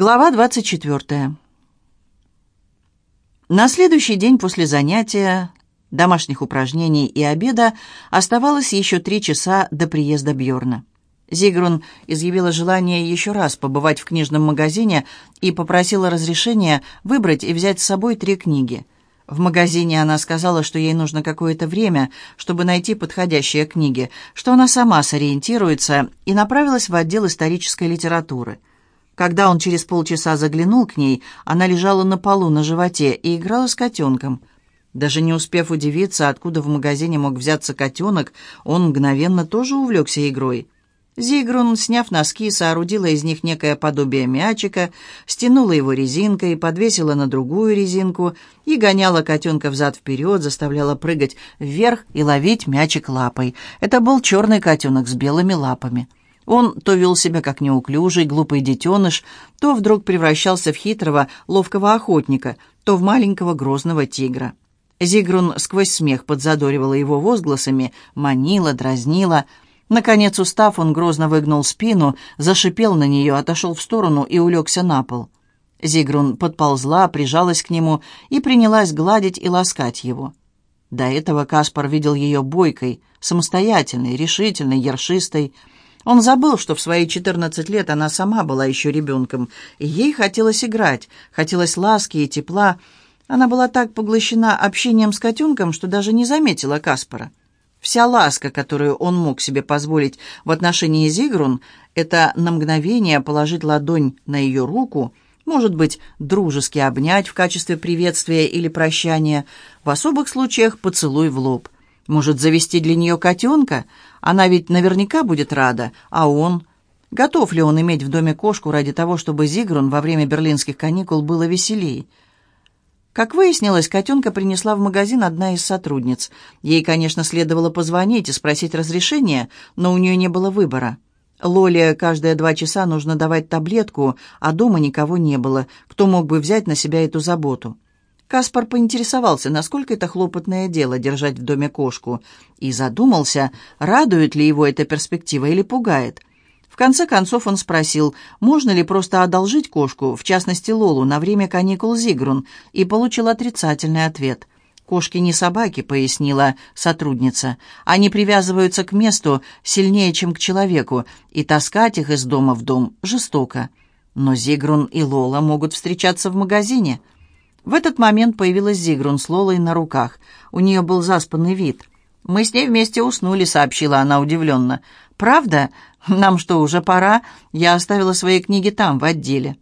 Глава 24. На следующий день после занятия, домашних упражнений и обеда оставалось еще три часа до приезда Бьорна. Зигрун изъявила желание еще раз побывать в книжном магазине и попросила разрешения выбрать и взять с собой три книги. В магазине она сказала, что ей нужно какое-то время, чтобы найти подходящие книги, что она сама сориентируется, и направилась в отдел исторической литературы. Когда он через полчаса заглянул к ней, она лежала на полу на животе и играла с котенком. Даже не успев удивиться, откуда в магазине мог взяться котенок, он мгновенно тоже увлекся игрой. Зигрун, сняв носки, соорудила из них некое подобие мячика, стянула его резинкой, подвесила на другую резинку и гоняла котенка взад-вперед, заставляла прыгать вверх и ловить мячик лапой. Это был черный котенок с белыми лапами. Он то вел себя как неуклюжий, глупый детеныш, то вдруг превращался в хитрого, ловкого охотника, то в маленького грозного тигра. Зигрун сквозь смех подзадоривала его возгласами, манила, дразнила — Наконец, устав, он грозно выгнул спину, зашипел на нее, отошел в сторону и улегся на пол. Зигрун подползла, прижалась к нему и принялась гладить и ласкать его. До этого Каспар видел ее бойкой, самостоятельной, решительной, ершистой. Он забыл, что в свои четырнадцать лет она сама была еще ребенком, и ей хотелось играть, хотелось ласки и тепла. Она была так поглощена общением с котенком, что даже не заметила Каспара. Вся ласка, которую он мог себе позволить в отношении Зигрун, это на мгновение положить ладонь на ее руку, может быть, дружески обнять в качестве приветствия или прощания, в особых случаях поцелуй в лоб. Может, завести для нее котенка? Она ведь наверняка будет рада, а он... Готов ли он иметь в доме кошку ради того, чтобы Зигрун во время берлинских каникул было веселей? Как выяснилось, котенка принесла в магазин одна из сотрудниц. Ей, конечно, следовало позвонить и спросить разрешения, но у нее не было выбора. Лоле каждые два часа нужно давать таблетку, а дома никого не было, кто мог бы взять на себя эту заботу. Каспар поинтересовался, насколько это хлопотное дело держать в доме кошку, и задумался, радует ли его эта перспектива или пугает конце концов он спросил, можно ли просто одолжить кошку, в частности Лолу, на время каникул Зигрун, и получил отрицательный ответ. «Кошки не собаки», — пояснила сотрудница. «Они привязываются к месту сильнее, чем к человеку, и таскать их из дома в дом жестоко. Но Зигрун и Лола могут встречаться в магазине». В этот момент появилась Зигрун с Лолой на руках. У нее был заспанный вид. «Мы с ней вместе уснули», — сообщила она удивленно. «Правда? Нам что, уже пора? Я оставила свои книги там, в отделе».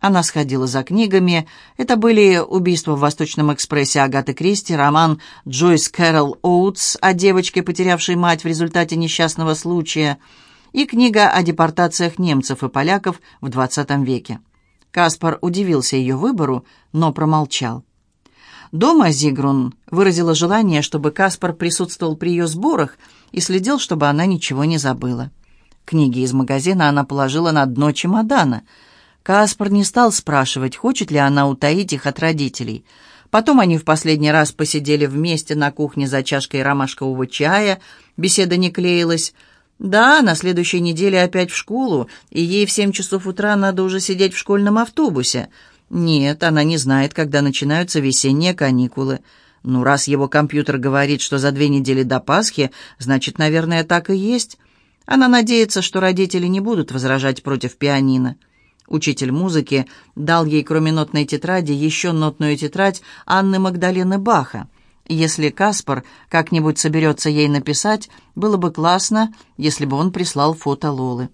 Она сходила за книгами. Это были «Убийство в Восточном экспрессе» Агаты Кристи, роман Джойс Кэрол Оутс о девочке, потерявшей мать в результате несчастного случая, и книга о депортациях немцев и поляков в XX веке. Каспар удивился ее выбору, но промолчал. Дома Зигрун выразила желание, чтобы Каспар присутствовал при ее сборах и следил, чтобы она ничего не забыла. Книги из магазина она положила на дно чемодана. Каспар не стал спрашивать, хочет ли она утаить их от родителей. Потом они в последний раз посидели вместе на кухне за чашкой ромашкового чая. Беседа не клеилась. Да, на следующей неделе опять в школу, и ей в семь часов утра надо уже сидеть в школьном автобусе. Нет, она не знает, когда начинаются весенние каникулы. Ну, раз его компьютер говорит, что за две недели до Пасхи, значит, наверное, так и есть. Она надеется, что родители не будут возражать против пианино. Учитель музыки дал ей, кроме нотной тетради, еще нотную тетрадь Анны Магдалены Баха. Если Каспар как-нибудь соберется ей написать, было бы классно, если бы он прислал фото Лолы.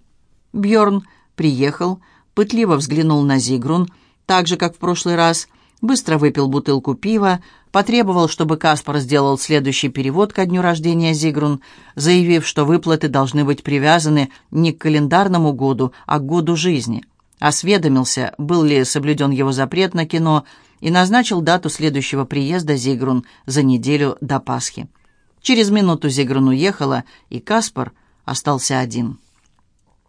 Бьорн приехал, пытливо взглянул на Зигрун, так же, как в прошлый раз, быстро выпил бутылку пива, потребовал, чтобы Каспар сделал следующий перевод ко дню рождения Зигрун, заявив, что выплаты должны быть привязаны не к календарному году, а к году жизни. Осведомился, был ли соблюден его запрет на кино, и назначил дату следующего приезда Зигрун за неделю до Пасхи. Через минуту Зигрун уехала, и Каспар остался один.